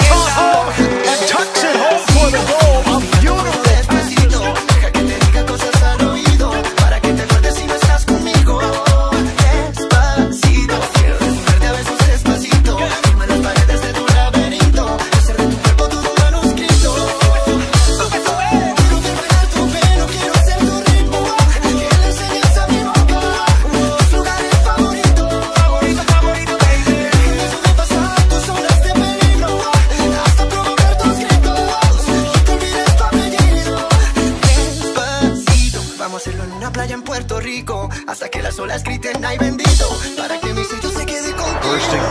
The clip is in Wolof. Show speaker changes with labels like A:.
A: hands up. Podríamos en una en Puerto Rico. Hasta que las olas griten, ay bendito. Para que mi sello se quede contigo.